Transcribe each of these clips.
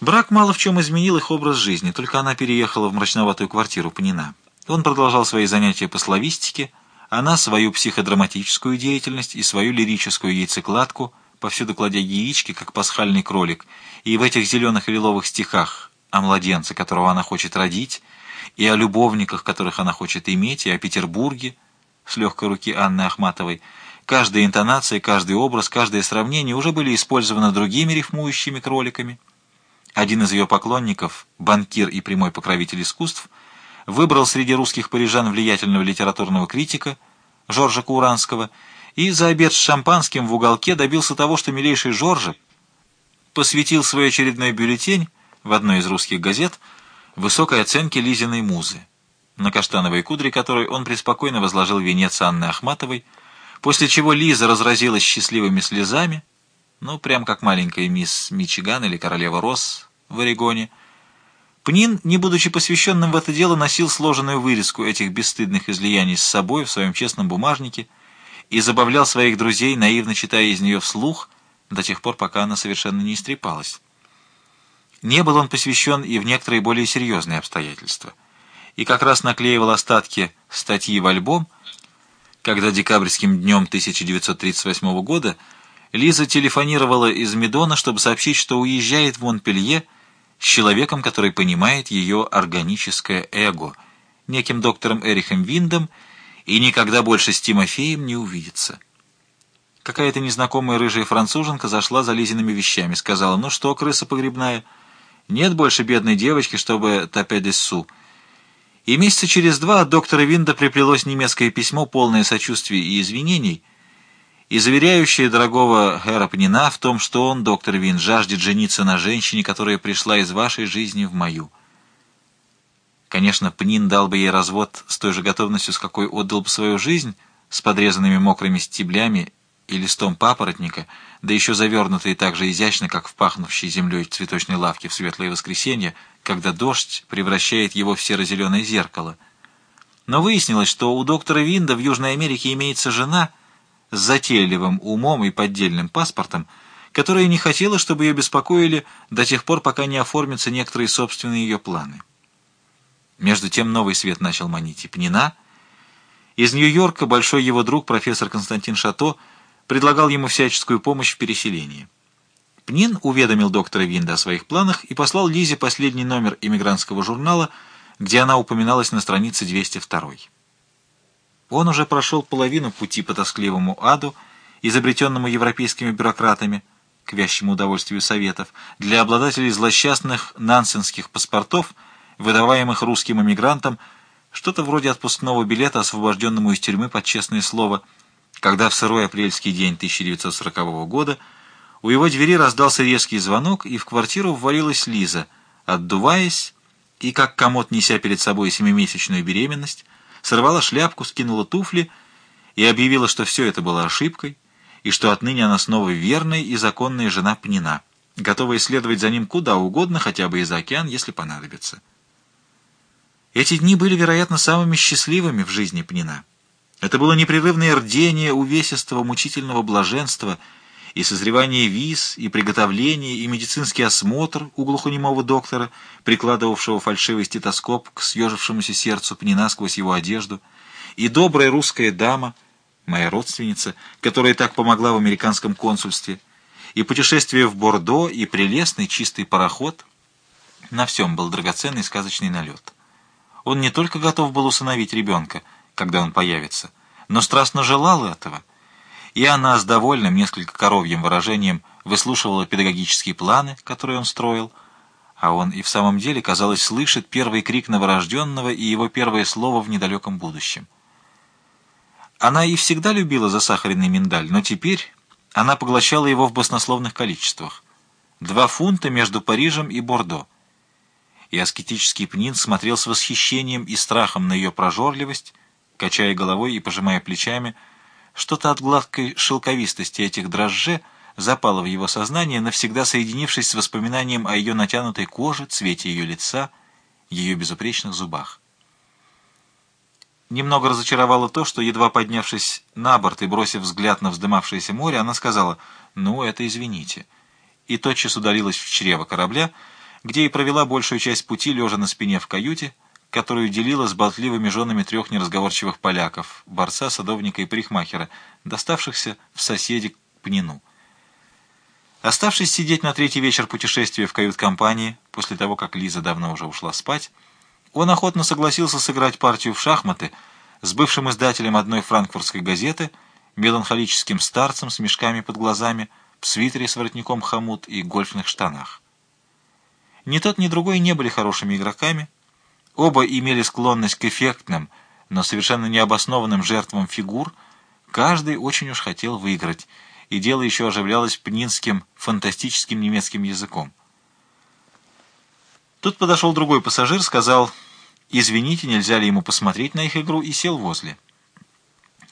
Брак мало в чем изменил их образ жизни, только она переехала в мрачноватую квартиру Панина. Он продолжал свои занятия по славистике, она свою психодраматическую деятельность и свою лирическую яйцекладку, повсюду кладя яички, как пасхальный кролик, и в этих зеленых и лиловых стихах о младенце, которого она хочет родить, и о любовниках, которых она хочет иметь, и о Петербурге, с легкой руки Анны Ахматовой, каждая интонация, каждый образ, каждое сравнение уже были использованы другими рифмующими кроликами. Один из ее поклонников, банкир и прямой покровитель искусств, выбрал среди русских парижан влиятельного литературного критика Жоржа Куранского и за обед с шампанским в уголке добился того, что милейший Жоржа посвятил свой очередной бюллетень в одной из русских газет высокой оценке Лизиной музы, на каштановой кудре которой он преспокойно возложил венец Анны Ахматовой, после чего Лиза разразилась счастливыми слезами, ну, прям как маленькая мисс Мичиган или королева Росс в Орегоне. Пнин, не будучи посвященным в это дело, носил сложенную вырезку этих бесстыдных излияний с собой в своем честном бумажнике и забавлял своих друзей, наивно читая из нее вслух, до тех пор, пока она совершенно не истрепалась. Не был он посвящен и в некоторые более серьезные обстоятельства. И как раз наклеивал остатки статьи в альбом, когда декабрьским днем 1938 года Лиза телефонировала из Медона, чтобы сообщить, что уезжает в Монпелье с человеком, который понимает ее органическое эго, неким доктором Эрихом Виндом, и никогда больше с Тимофеем не увидится. Какая-то незнакомая рыжая француженка зашла за Лизиными вещами, сказала, «Ну что, крыса погребная, нет больше бедной девочки, чтобы топя дессу». И месяца через два от доктора Винда приплелось немецкое письмо, полное сочувствий и извинений, и заверяющее дорогого Хэра в том, что он, доктор Вин, жаждет жениться на женщине, которая пришла из вашей жизни в мою. Конечно, Пнин дал бы ей развод с той же готовностью, с какой отдал бы свою жизнь, с подрезанными мокрыми стеблями и листом папоротника, да еще завернутые так же изящно, как в пахнувшей землей цветочной лавке в светлое воскресенье, когда дождь превращает его в серо-зеленое зеркало. Но выяснилось, что у доктора Винда в Южной Америке имеется жена с затейливым умом и поддельным паспортом, которая не хотела, чтобы ее беспокоили до тех пор, пока не оформятся некоторые собственные ее планы. Между тем новый свет начал манить и Пнина. Из Нью-Йорка большой его друг, профессор Константин Шато, предлагал ему всяческую помощь в переселении. Пнин уведомил доктора Винда о своих планах и послал Лизе последний номер иммигрантского журнала, где она упоминалась на странице 202. Он уже прошел половину пути по тоскливому аду, изобретенному европейскими бюрократами, к вящему удовольствию советов, для обладателей злосчастных нансенских паспортов, выдаваемых русским иммигрантам, что-то вроде отпускного билета, освобожденному из тюрьмы под честное слово – когда в сырой апрельский день 1940 года у его двери раздался резкий звонок, и в квартиру ввалилась Лиза, отдуваясь и, как комод неся перед собой семимесячную беременность, сорвала шляпку, скинула туфли и объявила, что все это было ошибкой, и что отныне она снова верная и законная жена Пнина, готовая следовать за ним куда угодно, хотя бы и за океан, если понадобится. Эти дни были, вероятно, самыми счастливыми в жизни Пнина. Это было непрерывное рдение увесистого мучительного блаженства и созревание виз, и приготовление, и медицинский осмотр у глухонемого доктора, прикладывавшего фальшивый стетоскоп к съежившемуся сердцу пнина сквозь его одежду, и добрая русская дама, моя родственница, которая так помогла в американском консульстве, и путешествие в Бордо, и прелестный чистый пароход. На всем был драгоценный сказочный налет. Он не только готов был усыновить ребенка, когда он появится, но страстно желал этого. И она с довольным, несколько коровьим выражением выслушивала педагогические планы, которые он строил, а он и в самом деле, казалось, слышит первый крик новорожденного и его первое слово в недалеком будущем. Она и всегда любила засахаренный миндаль, но теперь она поглощала его в баснословных количествах. Два фунта между Парижем и Бордо. И аскетический Пнин смотрел с восхищением и страхом на ее прожорливость, качая головой и пожимая плечами. Что-то от гладкой шелковистости этих дрожже запало в его сознание, навсегда соединившись с воспоминанием о ее натянутой коже, цвете ее лица, ее безупречных зубах. Немного разочаровало то, что, едва поднявшись на борт и бросив взгляд на вздымавшееся море, она сказала «Ну, это извините», и тотчас удалилась в чрево корабля, где и провела большую часть пути, лежа на спине в каюте, которую делила с болтливыми женами трех неразговорчивых поляков, борца, садовника и парикмахера, доставшихся в соседи к Пнину. Оставшись сидеть на третий вечер путешествия в кают-компании, после того, как Лиза давно уже ушла спать, он охотно согласился сыграть партию в шахматы с бывшим издателем одной франкфуртской газеты, меланхолическим старцем с мешками под глазами, в свитере с воротником хомут и гольфных штанах. Ни тот, ни другой не были хорошими игроками, оба имели склонность к эффектным, но совершенно необоснованным жертвам фигур, каждый очень уж хотел выиграть — и дело еще оживлялось пнинским фантастическим немецким языком. Тут подошел другой пассажир, сказал «Извините, нельзя ли ему посмотреть на их игру?» и сел возле.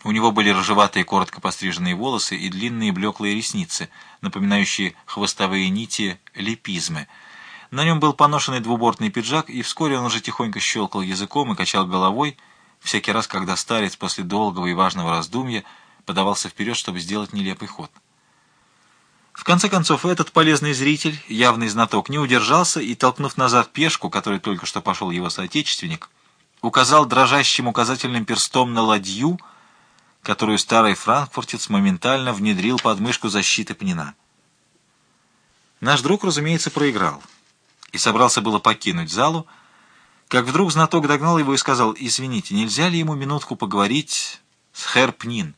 У него были рыжеватые, коротко постриженные волосы и длинные блеклые ресницы, напоминающие хвостовые нити лепизмы. На нем был поношенный двубортный пиджак, и вскоре он уже тихонько щелкал языком и качал головой, всякий раз, когда старец после долгого и важного раздумья подавался вперед, чтобы сделать нелепый ход. В конце концов, этот полезный зритель, явный знаток, не удержался и, толкнув назад пешку, которой только что пошел его соотечественник, указал дрожащим указательным перстом на ладью, которую старый франкфуртец моментально внедрил под мышку защиты пнина. Наш друг, разумеется, проиграл и собрался было покинуть залу, как вдруг знаток догнал его и сказал, «Извините, нельзя ли ему минутку поговорить с Хэр Пнин?»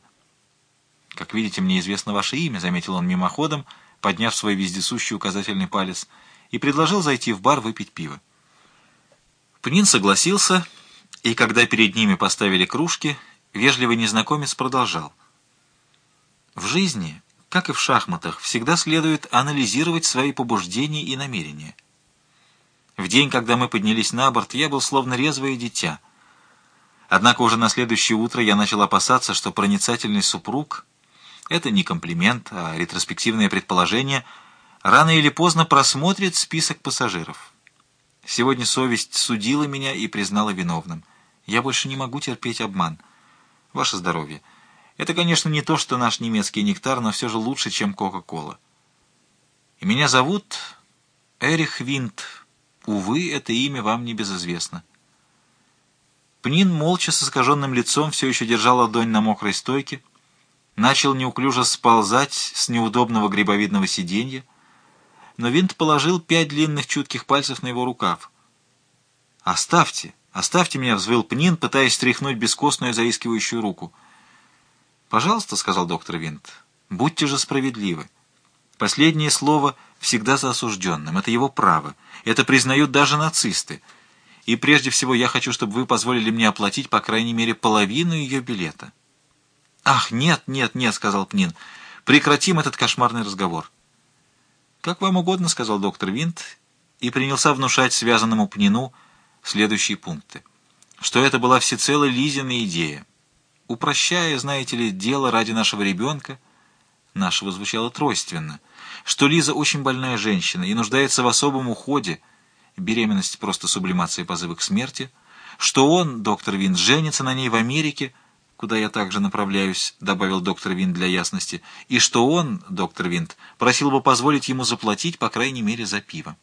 «Как видите, мне известно ваше имя», — заметил он мимоходом, подняв свой вездесущий указательный палец, и предложил зайти в бар выпить пиво. Пнин согласился, и когда перед ними поставили кружки, вежливый незнакомец продолжал. «В жизни, как и в шахматах, всегда следует анализировать свои побуждения и намерения. В день, когда мы поднялись на борт, я был словно резвое дитя». Однако уже на следующее утро я начал опасаться, что проницательный супруг это не комплимент, а ретроспективное предположение. Рано или поздно просмотрит список пассажиров. Сегодня совесть судила меня и признала виновным. Я больше не могу терпеть обман. Ваше здоровье. Это, конечно, не то, что наш немецкий нектар, но все же лучше, чем Кока-Кола. И меня зовут Эрих Винт. Увы, это имя вам не безызвестно. Пнин молча с искаженным лицом все еще держал ладонь на мокрой стойке, начал неуклюже сползать с неудобного грибовидного сиденья, но винт положил пять длинных чутких пальцев на его рукав. «Оставьте, оставьте меня!» — взвыл Пнин, пытаясь стряхнуть бескостную заискивающую руку. «Пожалуйста», — сказал доктор Винт, — «будьте же справедливы. Последнее слово всегда за осужденным. Это его право. Это признают даже нацисты. И прежде всего я хочу, чтобы вы позволили мне оплатить по крайней мере половину ее билета». «Ах, нет, нет, нет», — сказал Пнин. «Прекратим этот кошмарный разговор». «Как вам угодно», — сказал доктор Винт, и принялся внушать связанному Пнину следующие пункты. Что это была всецело Лизина идея. Упрощая, знаете ли, дело ради нашего ребенка, нашего звучало тройственно, что Лиза очень больная женщина и нуждается в особом уходе, беременность просто сублимация позыва к смерти, что он, доктор Винт, женится на ней в Америке, куда я также направляюсь», — добавил доктор Винт для ясности, «и что он, доктор Винт, просил бы позволить ему заплатить, по крайней мере, за пиво».